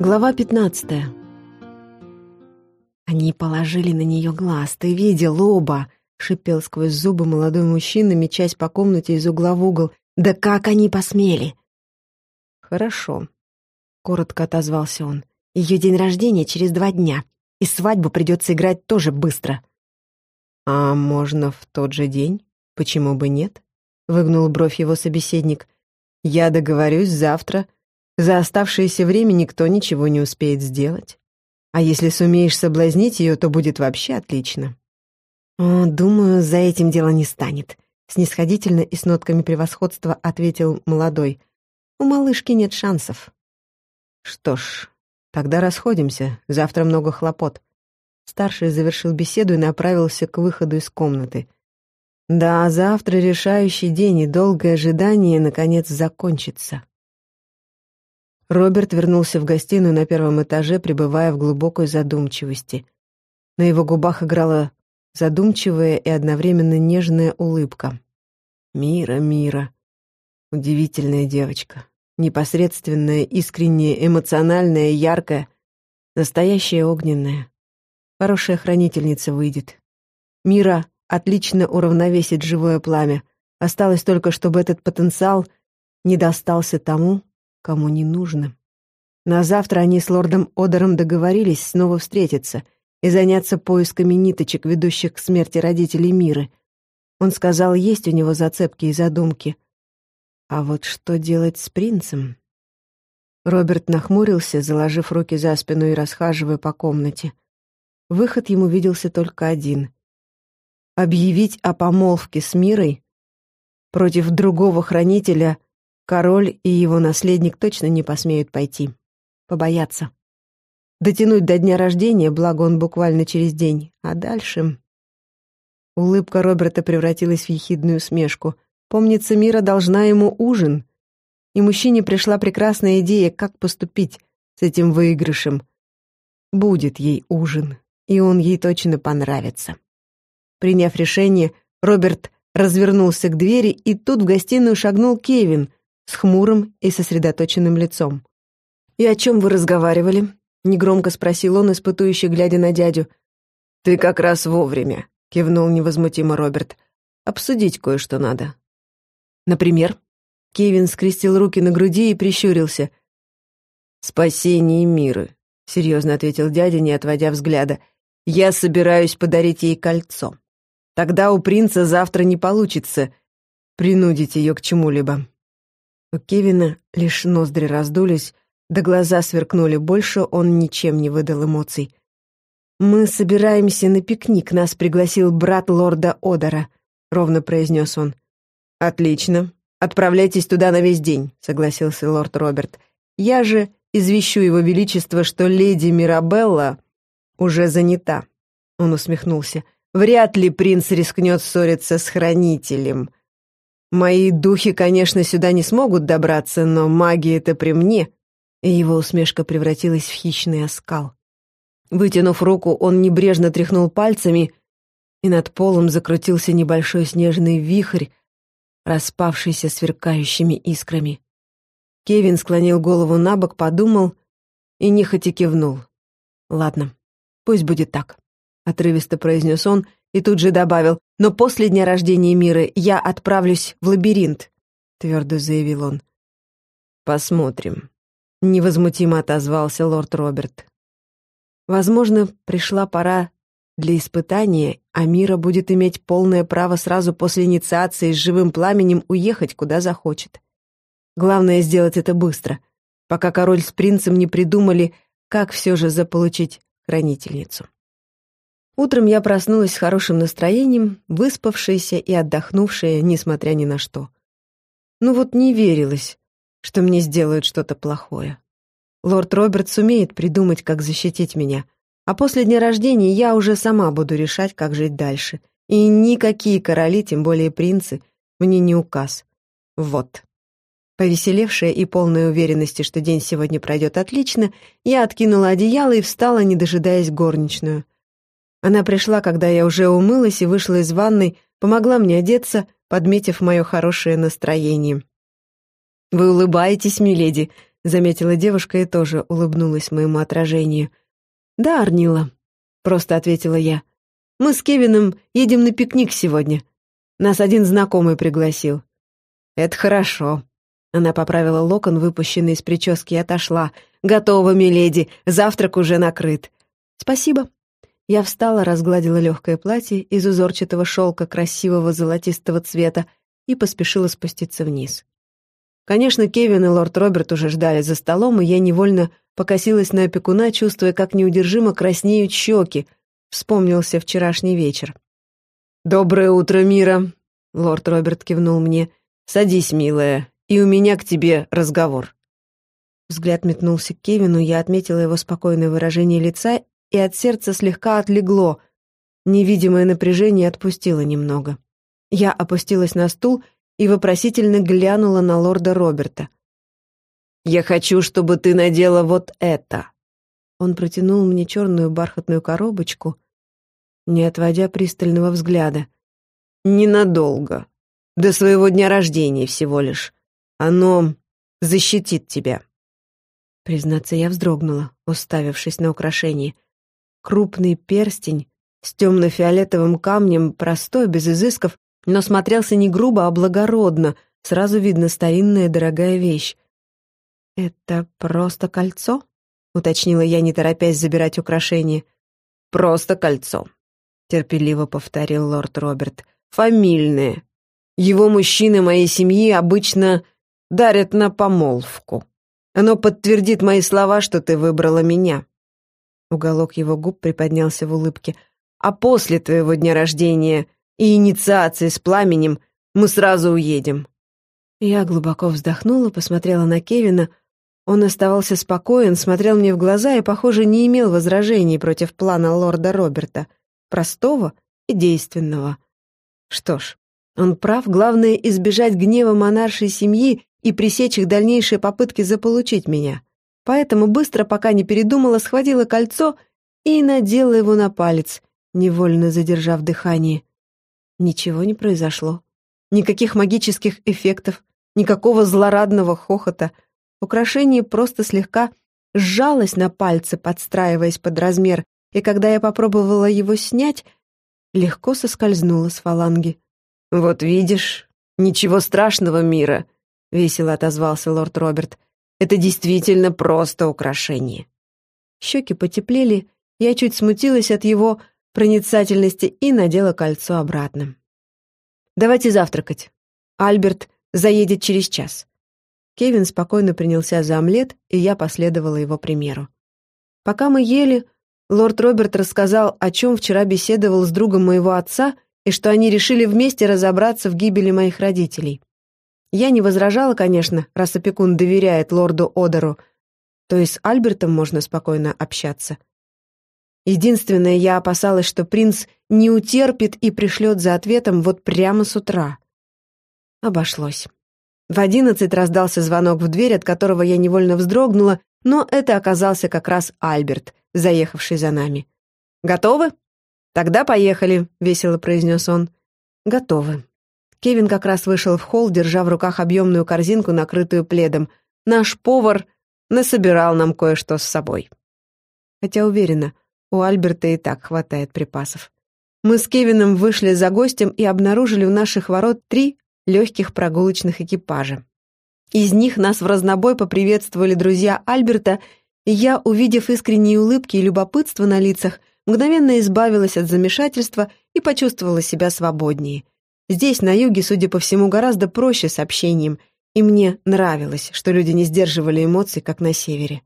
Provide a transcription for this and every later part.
Глава пятнадцатая. Они положили на нее глаз. Ты видел оба? Шипел сквозь зубы молодой мужчина, мечась по комнате из угла в угол. Да как они посмели? Хорошо. Коротко отозвался он. Ее день рождения через два дня. И свадьбу придется играть тоже быстро. А можно в тот же день? Почему бы нет? Выгнул бровь его собеседник. Я договорюсь завтра за оставшееся время никто ничего не успеет сделать. А если сумеешь соблазнить ее, то будет вообще отлично. О, думаю, за этим дело не станет. Снисходительно и с нотками превосходства ответил молодой. У малышки нет шансов. Что ж, тогда расходимся. Завтра много хлопот. Старший завершил беседу и направился к выходу из комнаты. Да, завтра решающий день, и долгое ожидание наконец закончится. Роберт вернулся в гостиную на первом этаже, пребывая в глубокой задумчивости. На его губах играла задумчивая и одновременно нежная улыбка. «Мира, Мира. Удивительная девочка. Непосредственная, искренняя, эмоциональная, яркая. Настоящая огненная. Хорошая хранительница выйдет. Мира отлично уравновесит живое пламя. Осталось только, чтобы этот потенциал не достался тому, кому не нужно. На завтра они с лордом Одером договорились снова встретиться и заняться поисками ниточек, ведущих к смерти родителей Миры. Он сказал, есть у него зацепки и задумки. А вот что делать с принцем? Роберт нахмурился, заложив руки за спину и расхаживая по комнате. Выход ему виделся только один. Объявить о помолвке с Мирой против другого хранителя Король и его наследник точно не посмеют пойти. Побоятся. Дотянуть до дня рождения, благо он буквально через день. А дальше... Улыбка Роберта превратилась в ехидную смешку. Помнится, Мира должна ему ужин. И мужчине пришла прекрасная идея, как поступить с этим выигрышем. Будет ей ужин, и он ей точно понравится. Приняв решение, Роберт развернулся к двери, и тут в гостиную шагнул Кевин — с хмурым и сосредоточенным лицом. «И о чем вы разговаривали?» — негромко спросил он, испытующе глядя на дядю. «Ты как раз вовремя», — кивнул невозмутимо Роберт. «Обсудить кое-что надо». «Например?» Кевин скрестил руки на груди и прищурился. «Спасение мира», — серьезно ответил дядя, не отводя взгляда. «Я собираюсь подарить ей кольцо. Тогда у принца завтра не получится принудить ее к чему-либо. У Кевина лишь ноздри раздулись, да глаза сверкнули, больше он ничем не выдал эмоций. «Мы собираемся на пикник, нас пригласил брат лорда Одера», — ровно произнес он. «Отлично. Отправляйтесь туда на весь день», — согласился лорд Роберт. «Я же извещу его величество, что леди Мирабелла уже занята», — он усмехнулся. «Вряд ли принц рискнет ссориться с хранителем. Мои духи, конечно, сюда не смогут добраться, но магия-то при мне. И его усмешка превратилась в хищный оскал. Вытянув руку, он небрежно тряхнул пальцами, и над полом закрутился небольшой снежный вихрь, распавшийся сверкающими искрами. Кевин склонил голову на бок, подумал и нехотя кивнул. «Ладно, пусть будет так», — отрывисто произнес он и тут же добавил, «Но после дня рождения Миры я отправлюсь в лабиринт», — твердо заявил он. «Посмотрим», — невозмутимо отозвался лорд Роберт. «Возможно, пришла пора для испытания, а Мира будет иметь полное право сразу после инициации с живым пламенем уехать, куда захочет. Главное сделать это быстро, пока король с принцем не придумали, как все же заполучить хранительницу. Утром я проснулась с хорошим настроением, выспавшаяся и отдохнувшая, несмотря ни на что. Ну вот не верилось, что мне сделают что-то плохое. Лорд Роберт сумеет придумать, как защитить меня, а после дня рождения я уже сама буду решать, как жить дальше. И никакие короли, тем более принцы, мне не указ. Вот. Повеселевшая и полная уверенности, что день сегодня пройдет отлично, я откинула одеяло и встала, не дожидаясь горничную. Она пришла, когда я уже умылась и вышла из ванной, помогла мне одеться, подметив мое хорошее настроение. «Вы улыбаетесь, миледи», — заметила девушка и тоже улыбнулась моему отражению. «Да, Арнила», — просто ответила я. «Мы с Кевином едем на пикник сегодня. Нас один знакомый пригласил». «Это хорошо». Она поправила локон, выпущенный из прически, и отошла. «Готово, миледи, завтрак уже накрыт». «Спасибо». Я встала, разгладила легкое платье из узорчатого шелка красивого золотистого цвета и поспешила спуститься вниз. Конечно, Кевин и лорд Роберт уже ждали за столом, и я невольно покосилась на опекуна, чувствуя, как неудержимо краснеют щеки. Вспомнился вчерашний вечер. «Доброе утро, Мира!» — лорд Роберт кивнул мне. «Садись, милая, и у меня к тебе разговор». Взгляд метнулся к Кевину, я отметила его спокойное выражение лица, и от сердца слегка отлегло. Невидимое напряжение отпустило немного. Я опустилась на стул и вопросительно глянула на лорда Роберта. «Я хочу, чтобы ты надела вот это». Он протянул мне черную бархатную коробочку, не отводя пристального взгляда. «Ненадолго. До своего дня рождения всего лишь. Оно защитит тебя». Признаться, я вздрогнула, уставившись на украшение. Крупный перстень с темно-фиолетовым камнем, простой, без изысков, но смотрелся не грубо, а благородно. Сразу видно старинная дорогая вещь. «Это просто кольцо?» — уточнила я, не торопясь забирать украшение. «Просто кольцо», — терпеливо повторил лорд Роберт. «Фамильное. Его мужчины моей семьи обычно дарят на помолвку. Оно подтвердит мои слова, что ты выбрала меня». Уголок его губ приподнялся в улыбке. «А после твоего дня рождения и инициации с пламенем мы сразу уедем». Я глубоко вздохнула, посмотрела на Кевина. Он оставался спокоен, смотрел мне в глаза и, похоже, не имел возражений против плана лорда Роберта. Простого и действенного. Что ж, он прав, главное — избежать гнева монаршей семьи и пресечь их дальнейшие попытки заполучить меня. Поэтому быстро, пока не передумала, схватила кольцо и надела его на палец, невольно задержав дыхание. Ничего не произошло. Никаких магических эффектов, никакого злорадного хохота. Украшение просто слегка сжалось на пальце, подстраиваясь под размер, и когда я попробовала его снять, легко соскользнуло с фаланги. «Вот видишь, ничего страшного мира», — весело отозвался лорд Роберт. «Это действительно просто украшение». Щеки потеплели, я чуть смутилась от его проницательности и надела кольцо обратно. «Давайте завтракать. Альберт заедет через час». Кевин спокойно принялся за омлет, и я последовала его примеру. Пока мы ели, лорд Роберт рассказал, о чем вчера беседовал с другом моего отца и что они решили вместе разобраться в гибели моих родителей. Я не возражала, конечно, раз опекун доверяет лорду Одеру, то есть с Альбертом можно спокойно общаться. Единственное, я опасалась, что принц не утерпит и пришлет за ответом вот прямо с утра. Обошлось. В одиннадцать раздался звонок в дверь, от которого я невольно вздрогнула, но это оказался как раз Альберт, заехавший за нами. «Готовы?» «Тогда поехали», — весело произнес он. «Готовы». Кевин как раз вышел в холл, держа в руках объемную корзинку, накрытую пледом. Наш повар насобирал нам кое-что с собой. Хотя уверена, у Альберта и так хватает припасов. Мы с Кевином вышли за гостем и обнаружили у наших ворот три легких прогулочных экипажа. Из них нас в разнобой поприветствовали друзья Альберта, и я, увидев искренние улыбки и любопытство на лицах, мгновенно избавилась от замешательства и почувствовала себя свободнее. Здесь, на юге, судя по всему, гораздо проще с общением, и мне нравилось, что люди не сдерживали эмоций, как на севере.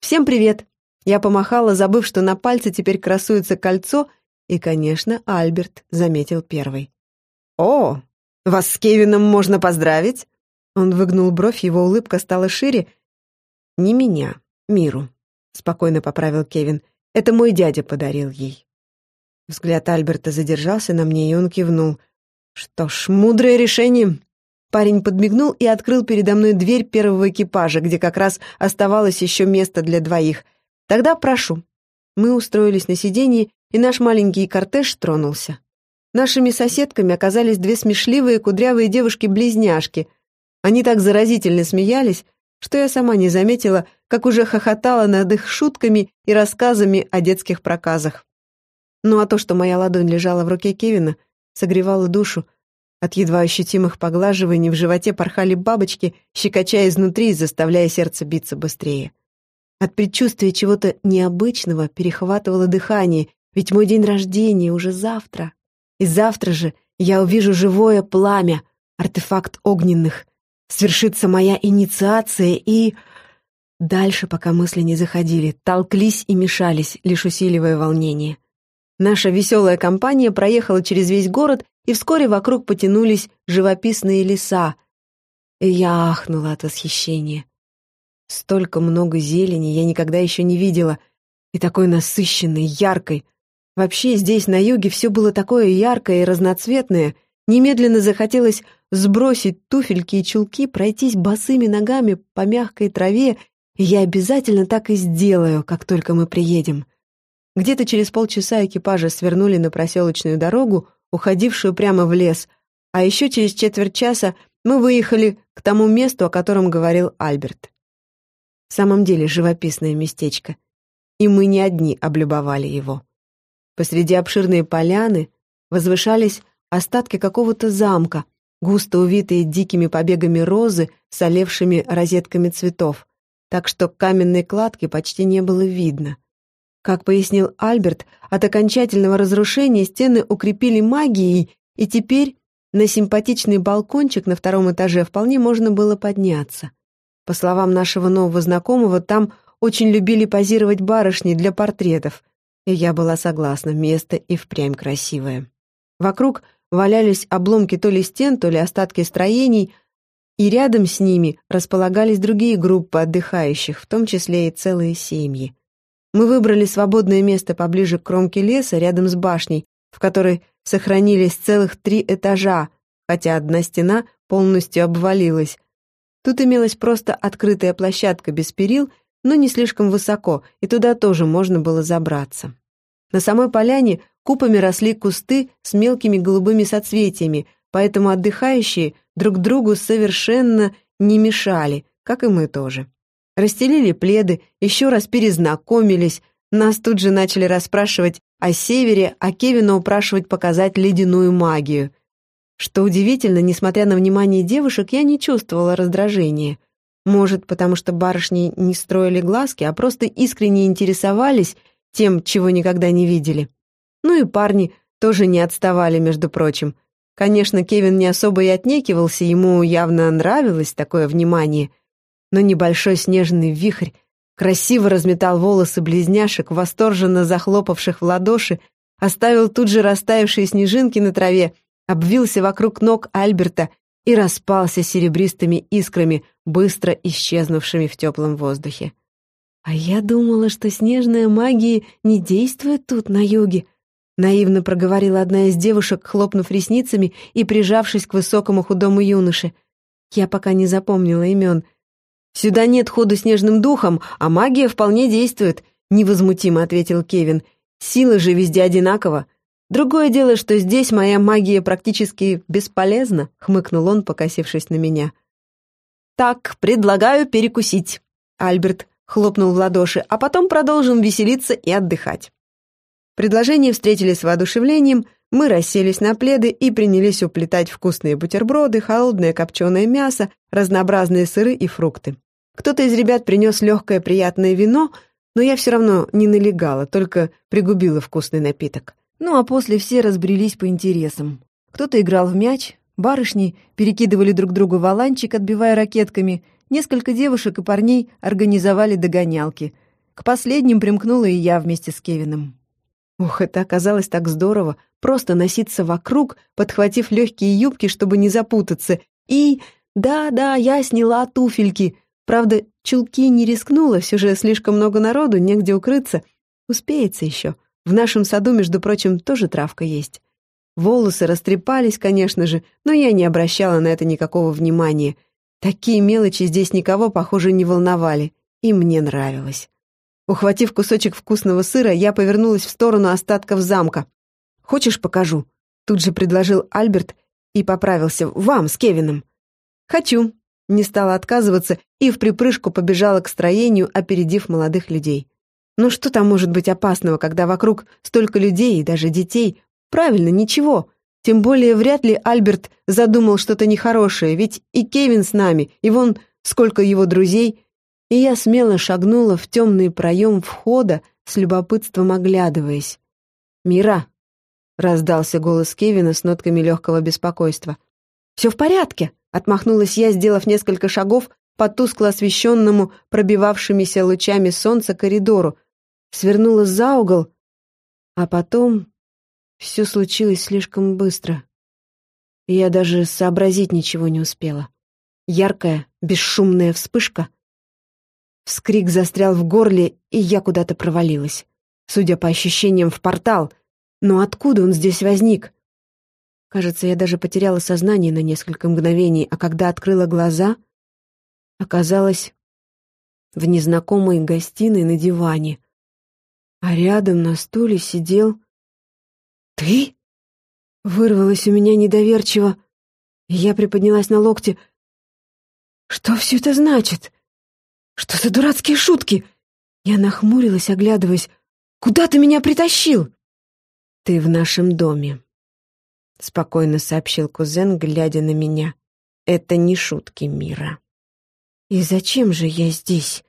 «Всем привет!» Я помахала, забыв, что на пальце теперь красуется кольцо, и, конечно, Альберт заметил первый. «О, вас с Кевином можно поздравить?» Он выгнул бровь, его улыбка стала шире. «Не меня, Миру», — спокойно поправил Кевин. «Это мой дядя подарил ей». Взгляд Альберта задержался на мне, и он кивнул. «Что ж, мудрое решение». Парень подмигнул и открыл передо мной дверь первого экипажа, где как раз оставалось еще место для двоих — Тогда прошу». Мы устроились на сиденье, и наш маленький кортеж тронулся. Нашими соседками оказались две смешливые кудрявые девушки-близняшки. Они так заразительно смеялись, что я сама не заметила, как уже хохотала над их шутками и рассказами о детских проказах. Ну а то, что моя ладонь лежала в руке Кевина, согревало душу. От едва ощутимых поглаживаний в животе порхали бабочки, щекоча изнутри и заставляя сердце биться быстрее. От предчувствия чего-то необычного перехватывало дыхание, ведь мой день рождения уже завтра. И завтра же я увижу живое пламя, артефакт огненных. Свершится моя инициация и... Дальше, пока мысли не заходили, толклись и мешались, лишь усиливая волнение. Наша веселая компания проехала через весь город, и вскоре вокруг потянулись живописные леса. И я ахнула от восхищения. Столько много зелени я никогда еще не видела, и такой насыщенной, яркой. Вообще здесь, на юге, все было такое яркое и разноцветное. Немедленно захотелось сбросить туфельки и чулки, пройтись босыми ногами по мягкой траве, и я обязательно так и сделаю, как только мы приедем. Где-то через полчаса экипажа свернули на проселочную дорогу, уходившую прямо в лес, а еще через четверть часа мы выехали к тому месту, о котором говорил Альберт. В самом деле живописное местечко. И мы не одни облюбовали его. Посреди обширной поляны возвышались остатки какого-то замка, густо увитые дикими побегами розы с олевшими розетками цветов, так что каменной кладки почти не было видно. Как пояснил Альберт, от окончательного разрушения стены укрепили магией, и теперь на симпатичный балкончик на втором этаже вполне можно было подняться. По словам нашего нового знакомого, там очень любили позировать барышни для портретов, и я была согласна, место и впрямь красивое. Вокруг валялись обломки то ли стен, то ли остатки строений, и рядом с ними располагались другие группы отдыхающих, в том числе и целые семьи. Мы выбрали свободное место поближе к кромке леса, рядом с башней, в которой сохранились целых три этажа, хотя одна стена полностью обвалилась, Тут имелась просто открытая площадка без перил, но не слишком высоко, и туда тоже можно было забраться. На самой поляне купами росли кусты с мелкими голубыми соцветиями, поэтому отдыхающие друг другу совершенно не мешали, как и мы тоже. Расстелили пледы, еще раз перезнакомились, нас тут же начали расспрашивать о севере, а Кевина упрашивать показать ледяную магию. Что удивительно, несмотря на внимание девушек, я не чувствовала раздражения. Может, потому что барышни не строили глазки, а просто искренне интересовались тем, чего никогда не видели. Ну и парни тоже не отставали, между прочим. Конечно, Кевин не особо и отнекивался, ему явно нравилось такое внимание. Но небольшой снежный вихрь красиво разметал волосы близняшек, восторженно захлопавших в ладоши, оставил тут же растаявшие снежинки на траве — обвился вокруг ног Альберта и распался серебристыми искрами, быстро исчезнувшими в теплом воздухе. «А я думала, что снежная магия не действует тут, на юге», наивно проговорила одна из девушек, хлопнув ресницами и прижавшись к высокому худому юноше. Я пока не запомнила имен. «Сюда нет ходу снежным духом, а магия вполне действует», — невозмутимо ответил Кевин. «Сила же везде одинакова. Другое дело, что здесь моя магия практически бесполезна, хмыкнул он, покосившись на меня. Так, предлагаю перекусить. Альберт хлопнул в ладоши, а потом продолжим веселиться и отдыхать. Предложения встретили с воодушевлением, мы расселись на пледы и принялись уплетать вкусные бутерброды, холодное копченое мясо, разнообразные сыры и фрукты. Кто-то из ребят принес легкое приятное вино, но я все равно не налегала, только пригубила вкусный напиток. Ну а после все разбрелись по интересам. Кто-то играл в мяч, барышни перекидывали друг другу валанчик, отбивая ракетками, несколько девушек и парней организовали догонялки. К последним примкнула и я вместе с Кевином. Ух, это оказалось так здорово, просто носиться вокруг, подхватив легкие юбки, чтобы не запутаться. И, да-да, я сняла туфельки. Правда, чулки не рискнула, все же слишком много народу, негде укрыться. Успеется еще. В нашем саду, между прочим, тоже травка есть. Волосы растрепались, конечно же, но я не обращала на это никакого внимания. Такие мелочи здесь никого, похоже, не волновали. И мне нравилось. Ухватив кусочек вкусного сыра, я повернулась в сторону остатков замка. «Хочешь, покажу?» Тут же предложил Альберт и поправился. «Вам, с Кевином». «Хочу», не стала отказываться и в припрыжку побежала к строению, опередив молодых людей. Ну что там может быть опасного, когда вокруг столько людей и даже детей? Правильно, ничего. Тем более вряд ли Альберт задумал что-то нехорошее, ведь и Кевин с нами, и вон сколько его друзей. И я смело шагнула в темный проем входа, с любопытством оглядываясь. «Мира!» — раздался голос Кевина с нотками легкого беспокойства. «Все в порядке!» — отмахнулась я, сделав несколько шагов по тускло освещенному, пробивавшимися лучами солнца коридору, свернула за угол, а потом все случилось слишком быстро. Я даже сообразить ничего не успела. Яркая, бесшумная вспышка. Вскрик застрял в горле, и я куда-то провалилась. Судя по ощущениям, в портал. Но откуда он здесь возник? Кажется, я даже потеряла сознание на несколько мгновений, а когда открыла глаза, оказалась в незнакомой гостиной на диване, а рядом на стуле сидел «Ты?» Вырвалось у меня недоверчиво, я приподнялась на локте. «Что все это значит? Что за дурацкие шутки?» Я нахмурилась, оглядываясь. «Куда ты меня притащил?» «Ты в нашем доме», — спокойно сообщил кузен, глядя на меня. «Это не шутки мира». «И зачем же я здесь?»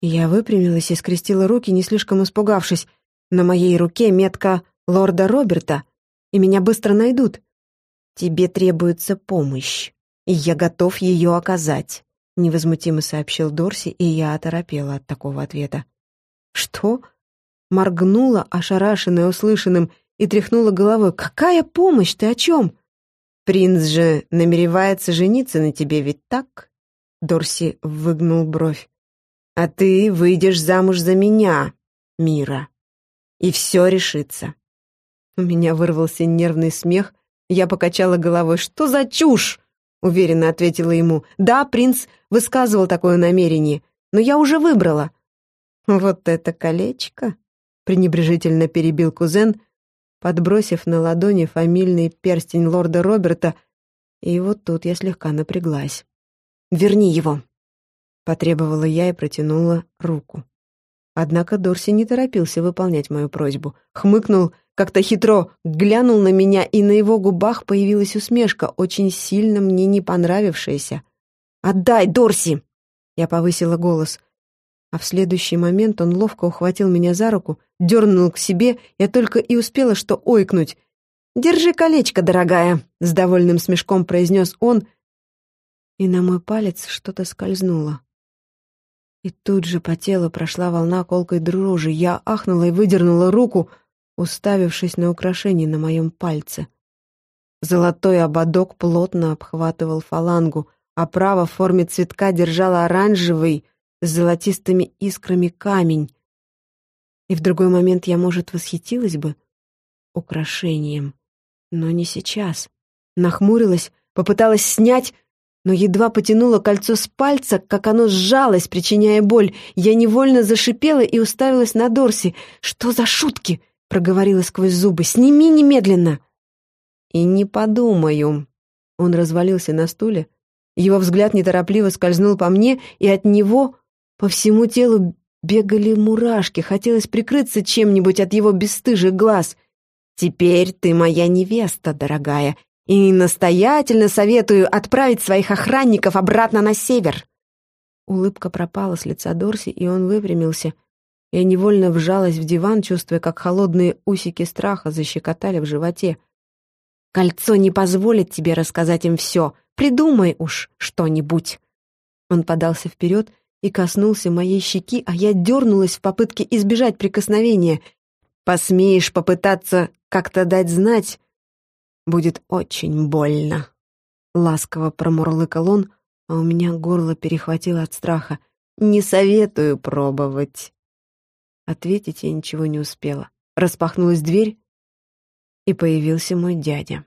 Я выпрямилась и скрестила руки, не слишком испугавшись. На моей руке метка лорда Роберта, и меня быстро найдут. Тебе требуется помощь, и я готов ее оказать», — невозмутимо сообщил Дорси, и я оторопела от такого ответа. «Что?» — моргнула, ошарашенная услышанным, и тряхнула головой. «Какая помощь? Ты о чем?» «Принц же намеревается жениться на тебе, ведь так?» Дорси выгнул бровь. «А ты выйдешь замуж за меня, Мира, и все решится. У меня вырвался нервный смех. Я покачала головой. «Что за чушь?» — уверенно ответила ему. «Да, принц высказывал такое намерение, но я уже выбрала». «Вот это колечко!» — пренебрежительно перебил кузен, подбросив на ладони фамильный перстень лорда Роберта, и вот тут я слегка напряглась. «Верни его!» — потребовала я и протянула руку. Однако Дорси не торопился выполнять мою просьбу. Хмыкнул, как-то хитро глянул на меня, и на его губах появилась усмешка, очень сильно мне не понравившаяся. «Отдай, Дорси!» Я повысила голос. А в следующий момент он ловко ухватил меня за руку, дернул к себе, я только и успела что ойкнуть. «Держи колечко, дорогая!» — с довольным смешком произнес он, и на мой палец что-то скользнуло. И тут же по телу прошла волна колкой дрожи. Я ахнула и выдернула руку, уставившись на украшение на моем пальце. Золотой ободок плотно обхватывал фалангу, а право в форме цветка держала оранжевый с золотистыми искрами камень. И в другой момент я, может, восхитилась бы украшением, но не сейчас. Нахмурилась, попыталась снять, но едва потянула кольцо с пальца, как оно сжалось, причиняя боль. Я невольно зашипела и уставилась на Дорси. «Что за шутки?» — проговорила сквозь зубы. «Сними немедленно!» «И не подумаю». Он развалился на стуле. Его взгляд неторопливо скользнул по мне, и от него по всему телу бегали мурашки. Хотелось прикрыться чем-нибудь от его бесстыжих глаз. «Теперь ты моя невеста, дорогая, и настоятельно советую отправить своих охранников обратно на север». Улыбка пропала с лица Дорси, и он выпрямился. Я невольно вжалась в диван, чувствуя, как холодные усики страха защекотали в животе. «Кольцо не позволит тебе рассказать им все. Придумай уж что-нибудь». Он подался вперед и коснулся моей щеки, а я дернулась в попытке избежать прикосновения. «Посмеешь попытаться как-то дать знать, будет очень больно». Ласково промурлыкал он, а у меня горло перехватило от страха. «Не советую пробовать». Ответить я ничего не успела. Распахнулась дверь, и появился мой дядя.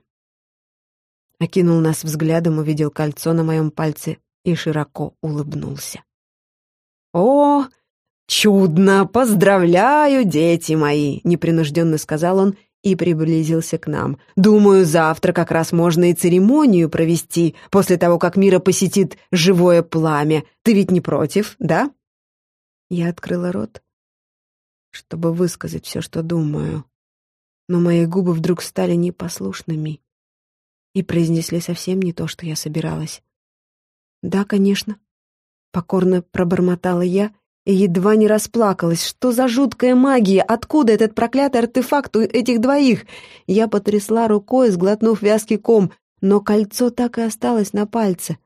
Окинул нас взглядом, увидел кольцо на моем пальце и широко улыбнулся. «О, чудно! Поздравляю, дети мои!» — непринужденно сказал он и приблизился к нам. «Думаю, завтра как раз можно и церемонию провести, после того, как Мира посетит живое пламя. Ты ведь не против, да?» Я открыла рот, чтобы высказать все, что думаю. Но мои губы вдруг стали непослушными и произнесли совсем не то, что я собиралась. «Да, конечно», — покорно пробормотала я и едва не расплакалась. Что за жуткая магия? Откуда этот проклятый артефакт у этих двоих? Я потрясла рукой, сглотнув вязкий ком, но кольцо так и осталось на пальце.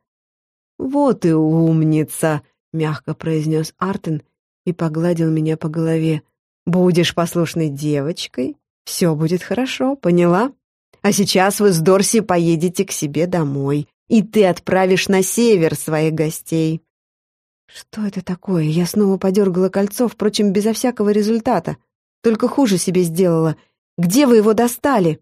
«Вот и умница!» — мягко произнес Артен и погладил меня по голове. «Будешь послушной девочкой, все будет хорошо, поняла? А сейчас вы с Дорси поедете к себе домой, и ты отправишь на север своих гостей. Что это такое? Я снова подергала кольцо, впрочем, безо всякого результата. Только хуже себе сделала. Где вы его достали?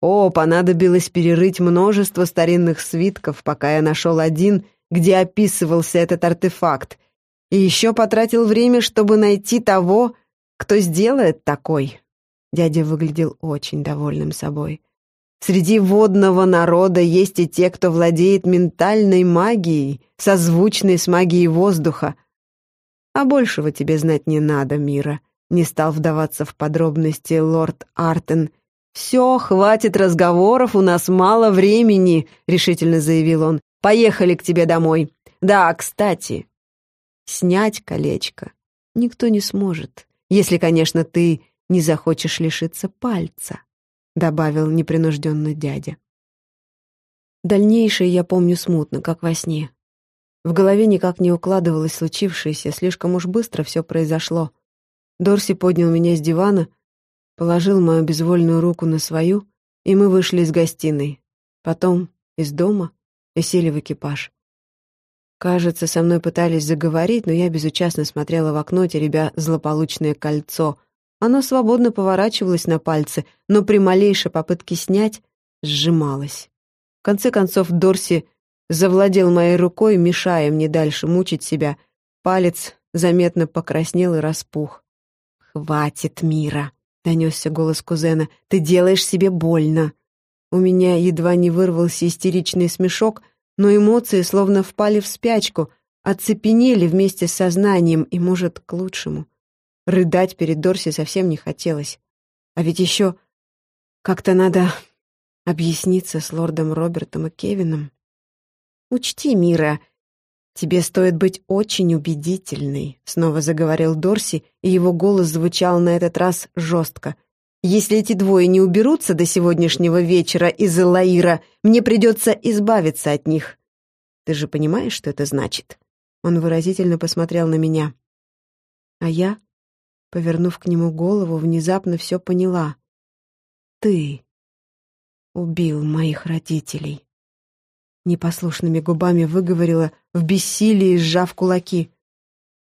О, понадобилось перерыть множество старинных свитков, пока я нашел один, где описывался этот артефакт. И еще потратил время, чтобы найти того, кто сделает такой. Дядя выглядел очень довольным собой. Среди водного народа есть и те, кто владеет ментальной магией, созвучной с магией воздуха. А большего тебе знать не надо, Мира. Не стал вдаваться в подробности лорд Артен. «Все, хватит разговоров, у нас мало времени», — решительно заявил он. «Поехали к тебе домой. Да, кстати, снять колечко никто не сможет, если, конечно, ты не захочешь лишиться пальца». — добавил непринужденно дядя. Дальнейшее я помню смутно, как во сне. В голове никак не укладывалось случившееся, слишком уж быстро все произошло. Дорси поднял меня с дивана, положил мою безвольную руку на свою, и мы вышли из гостиной. Потом из дома и сели в экипаж. Кажется, со мной пытались заговорить, но я безучастно смотрела в окно, теребя злополучное кольцо, оно свободно поворачивалось на пальце, но при малейшей попытке снять сжималось. В конце концов Дорси завладел моей рукой, мешая мне дальше мучить себя. Палец заметно покраснел и распух. «Хватит, Мира!» — донесся голос кузена. «Ты делаешь себе больно!» У меня едва не вырвался истеричный смешок, но эмоции словно впали в спячку, оцепенели вместе с сознанием, и, может, к лучшему. Рыдать перед Дорси совсем не хотелось. А ведь еще как-то надо объясниться с лордом Робертом и Кевином. «Учти, Мира, тебе стоит быть очень убедительной», — снова заговорил Дорси, и его голос звучал на этот раз жестко. «Если эти двое не уберутся до сегодняшнего вечера из Элаира, мне придется избавиться от них. Ты же понимаешь, что это значит?» Он выразительно посмотрел на меня. А я Повернув к нему голову, внезапно все поняла. «Ты убил моих родителей». Непослушными губами выговорила, в бессилии сжав кулаки.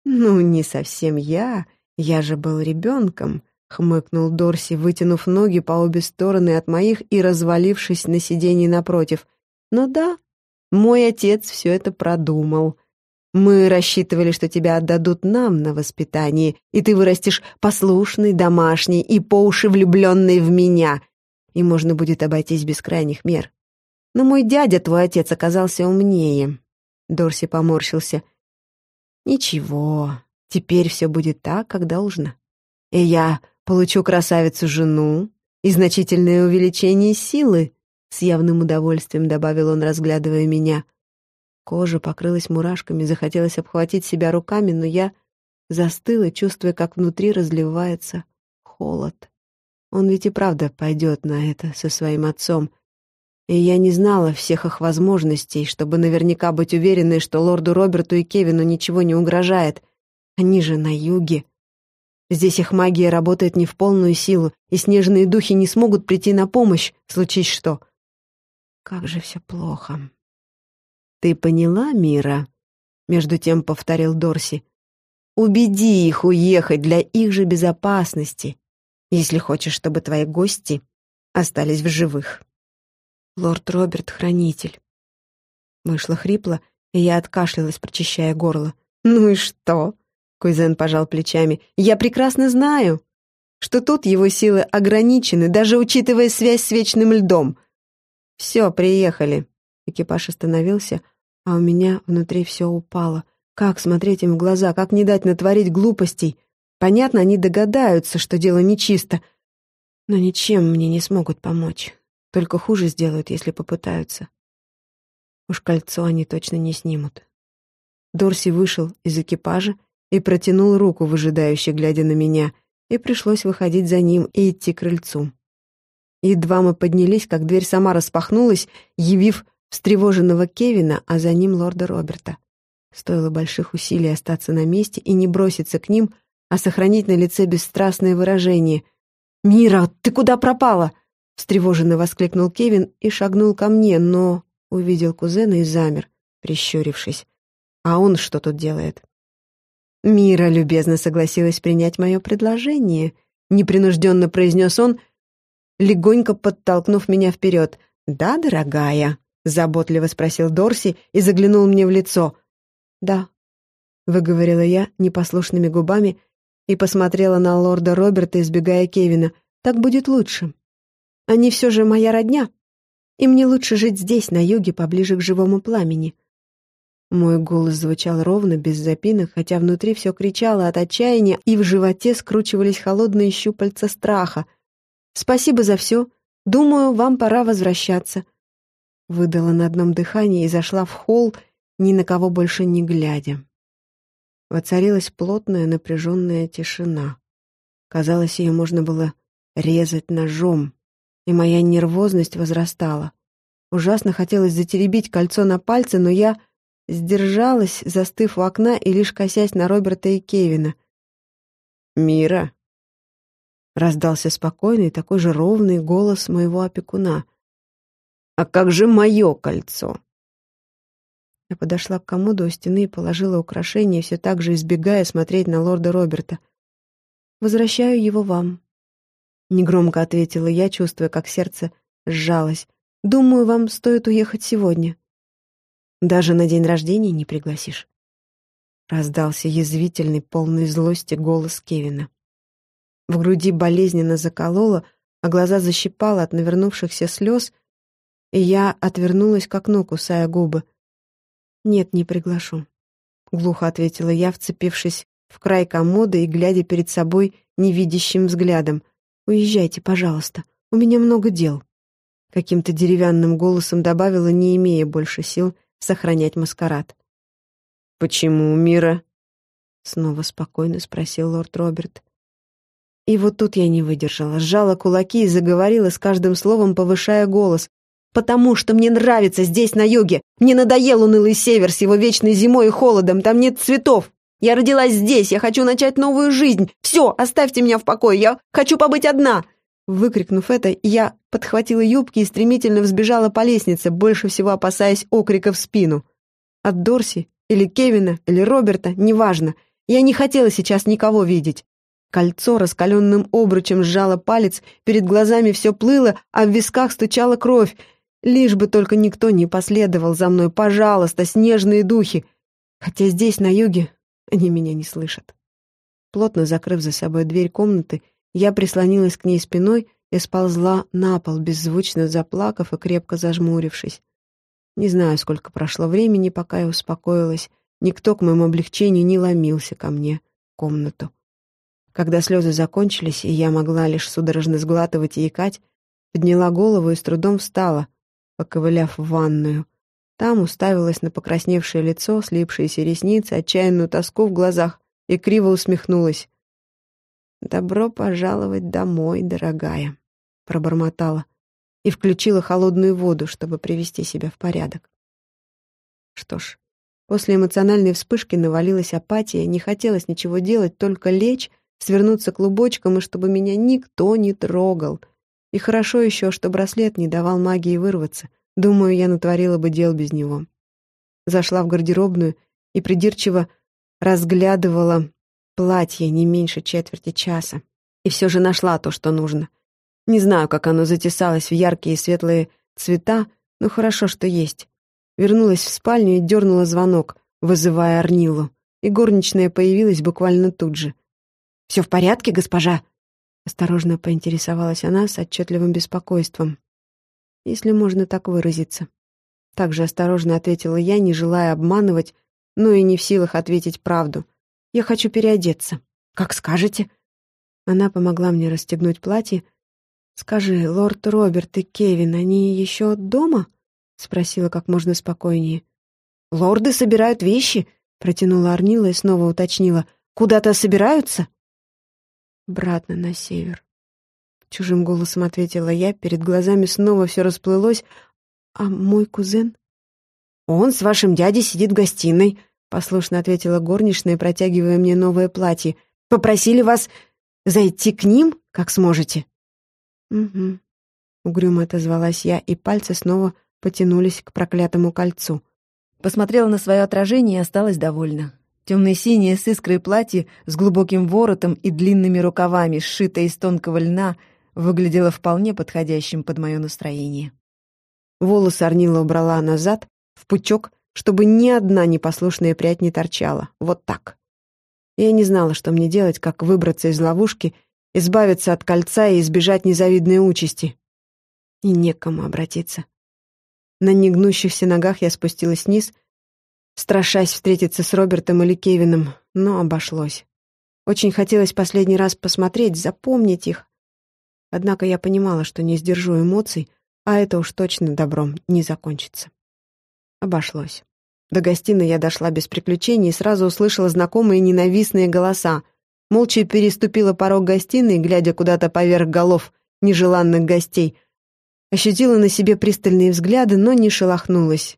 «Ну, не совсем я, я же был ребенком», — хмыкнул Дорси, вытянув ноги по обе стороны от моих и развалившись на сиденье напротив. «Но да, мой отец все это продумал. Мы рассчитывали, что тебя отдадут нам на воспитание, и ты вырастешь послушный, домашний и по уши влюбленный в меня, и можно будет обойтись без крайних мер. Но мой дядя, твой отец, оказался умнее. Дорси поморщился. Ничего, теперь все будет так, как должно. И я получу красавицу-жену и значительное увеличение силы, с явным удовольствием добавил он, разглядывая меня — Кожа покрылась мурашками, захотелось обхватить себя руками, но я застыла, чувствуя, как внутри разливается холод. Он ведь и правда пойдет на это со своим отцом. И я не знала всех их возможностей, чтобы наверняка быть уверенной, что лорду Роберту и Кевину ничего не угрожает. Они же на юге. Здесь их магия работает не в полную силу, и снежные духи не смогут прийти на помощь, случись что. Как же все плохо. «Ты поняла, Мира?» — между тем повторил Дорси. «Убеди их уехать для их же безопасности, если хочешь, чтобы твои гости остались в живых». «Лорд Роберт — хранитель». Вышло хрипло, и я откашлялась, прочищая горло. «Ну и что?» — Куйзен пожал плечами. «Я прекрасно знаю. что тут его силы ограничены, даже учитывая связь с вечным льдом. «Все, приехали». Экипаж остановился, а у меня внутри все упало. Как смотреть им в глаза, как не дать натворить глупостей? Понятно, они догадаются, что дело нечисто, но ничем мне не смогут помочь. Только хуже сделают, если попытаются. Уж кольцо они точно не снимут. Дорси вышел из экипажа и протянул руку, выжидающе глядя на меня, и пришлось выходить за ним и идти к крыльцу. Едва мы поднялись, как дверь сама распахнулась, явив встревоженного Кевина, а за ним лорда Роберта. Стоило больших усилий остаться на месте и не броситься к ним, а сохранить на лице бесстрастное выражение. «Мира, ты куда пропала?» — встревоженно воскликнул Кевин и шагнул ко мне, но увидел кузена и замер, прищурившись. «А он что тут делает?» «Мира любезно согласилась принять мое предложение», — непринужденно произнес он, легонько подтолкнув меня вперед. «Да, дорогая?» — заботливо спросил Дорси и заглянул мне в лицо. «Да», — выговорила я непослушными губами и посмотрела на лорда Роберта, избегая Кевина. «Так будет лучше. Они все же моя родня, и мне лучше жить здесь, на юге, поближе к живому пламени». Мой голос звучал ровно, без запинок, хотя внутри все кричало от отчаяния, и в животе скручивались холодные щупальца страха. «Спасибо за все. Думаю, вам пора возвращаться». Выдала на одном дыхании и зашла в холл, ни на кого больше не глядя. Воцарилась плотная напряженная тишина. Казалось, ее можно было резать ножом, и моя нервозность возрастала. Ужасно хотелось затеребить кольцо на пальце, но я Сдержалась, застыв у окна и лишь косясь на Роберта и Кевина. «Мира!» Раздался спокойный, такой же ровный голос моего опекуна. «А как же мое кольцо?» Я подошла к комоду у стены и положила украшение, все так же избегая смотреть на лорда Роберта. «Возвращаю его вам», — негромко ответила я, чувствуя, как сердце сжалось. «Думаю, вам стоит уехать сегодня». Даже на день рождения не пригласишь. Раздался язвительный, полный злости голос Кевина. В груди болезненно закололо, а глаза защипало от навернувшихся слез, и я отвернулась к окну, кусая губы. «Нет, не приглашу», — глухо ответила я, вцепившись в край комода и глядя перед собой невидящим взглядом. «Уезжайте, пожалуйста, у меня много дел». Каким-то деревянным голосом добавила, не имея больше сил, — сохранять маскарад. «Почему, Мира?» Снова спокойно спросил лорд Роберт. И вот тут я не выдержала, сжала кулаки и заговорила с каждым словом, повышая голос. «Потому что мне нравится здесь, на юге. Мне надоел унылый север с его вечной зимой и холодом. Там нет цветов. Я родилась здесь, я хочу начать новую жизнь. Все, оставьте меня в покое, я хочу побыть одна!» Выкрикнув это, я подхватила юбки и стремительно взбежала по лестнице, больше всего опасаясь окрика в спину. От Дорси, или Кевина, или Роберта, неважно. Я не хотела сейчас никого видеть. Кольцо раскаленным обручем сжало палец, перед глазами все плыло, а в висках стучала кровь. Лишь бы только никто не последовал за мной, пожалуйста, снежные духи. Хотя здесь, на юге, они меня не слышат. Плотно закрыв за собой дверь комнаты, я прислонилась к ней спиной и сползла на пол, беззвучно заплакав и крепко зажмурившись. Не знаю, сколько прошло времени, пока я успокоилась. Никто к моему облегчению не ломился ко мне в комнату. Когда слезы закончились, и я могла лишь судорожно сглатывать и икать, подняла голову и с трудом встала, поковыляв в ванную. Там уставилась на покрасневшее лицо, слипшиеся ресницы, отчаянную тоску в глазах и криво усмехнулась. «Добро пожаловать домой, дорогая», — пробормотала и включила холодную воду, чтобы привести себя в порядок. Что ж, после эмоциональной вспышки навалилась апатия, не хотелось ничего делать, только лечь, свернуться клубочком, и чтобы меня никто не трогал. И хорошо еще, что браслет не давал магии вырваться. Думаю, я натворила бы дел без него. Зашла в гардеробную и придирчиво разглядывала Платье не меньше четверти часа. И все же нашла то, что нужно. Не знаю, как оно затесалось в яркие и светлые цвета, но хорошо, что есть. Вернулась в спальню и дернула звонок, вызывая Арнилу. И горничная появилась буквально тут же. «Все в порядке, госпожа?» Осторожно поинтересовалась она с отчетливым беспокойством. Если можно так выразиться. Также осторожно ответила я, не желая обманывать, но и не в силах ответить правду. «Я хочу переодеться». «Как скажете». Она помогла мне расстегнуть платье. «Скажи, лорд Роберт и Кевин, они еще дома?» — спросила как можно спокойнее. «Лорды собирают вещи», — протянула Арнила и снова уточнила. «Куда-то собираются?» «Обратно на север», — чужим голосом ответила я. Перед глазами снова все расплылось. «А мой кузен?» «Он с вашим дядей сидит в гостиной», — послушно ответила горничная, протягивая мне новое платье. «Попросили вас зайти к ним, как сможете». «Угу», — угрюмо отозвалась я, и пальцы снова потянулись к проклятому кольцу. Посмотрела на свое отражение и осталась довольна. Темно-синее с искрой платье с глубоким воротом и длинными рукавами, сшитое из тонкого льна, выглядело вполне подходящим под мое настроение. Волосы Арнила убрала назад, в пучок, чтобы ни одна непослушная прядь не торчала. Вот так. Я не знала, что мне делать, как выбраться из ловушки, избавиться от кольца и избежать незавидной участи. И некому обратиться. На негнущихся ногах я спустилась вниз, страшась встретиться с Робертом или Кевином, но обошлось. Очень хотелось последний раз посмотреть, запомнить их. Однако я понимала, что не сдержу эмоций, а это уж точно добром не закончится. Обошлось. До гостиной я дошла без приключений и сразу услышала знакомые ненавистные голоса. Молча переступила порог гостиной, глядя куда-то поверх голов нежеланных гостей. Ощутила на себе пристальные взгляды, но не шелохнулась.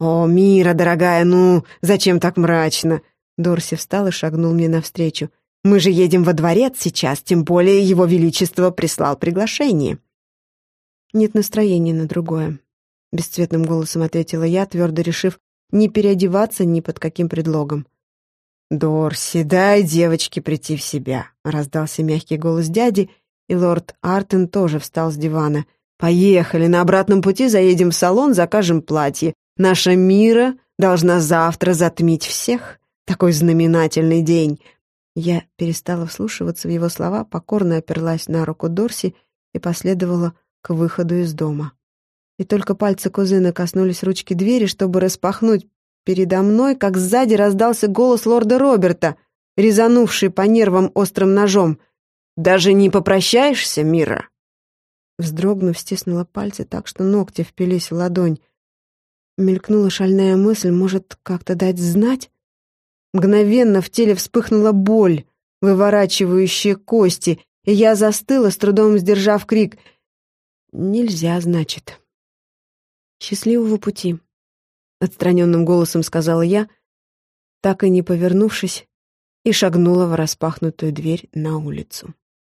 «О, Мира, дорогая, ну, зачем так мрачно?» Дорси встал и шагнул мне навстречу. «Мы же едем во дворец сейчас, тем более его величество прислал приглашение». «Нет настроения на другое», — бесцветным голосом ответила я, твердо решив не переодеваться ни под каким предлогом. «Дорси, дай девочке прийти в себя», — раздался мягкий голос дяди, и лорд Артен тоже встал с дивана. «Поехали, на обратном пути заедем в салон, закажем платье. Наша Мира должна завтра затмить всех. Такой знаменательный день». Я перестала вслушиваться в его слова, покорно оперлась на руку Дорси и последовала к выходу из дома и только пальцы кузена коснулись ручки двери, чтобы распахнуть передо мной, как сзади раздался голос лорда Роберта, резанувший по нервам острым ножом. «Даже не попрощаешься, Мира?» Вздрогнув, стиснула пальцы так, что ногти впились в ладонь. Мелькнула шальная мысль, может, как-то дать знать? Мгновенно в теле вспыхнула боль, выворачивающая кости, и я застыла, с трудом сдержав крик. «Нельзя, значит». «Счастливого пути», — отстраненным голосом сказала я, так и не повернувшись, и шагнула в распахнутую дверь на улицу.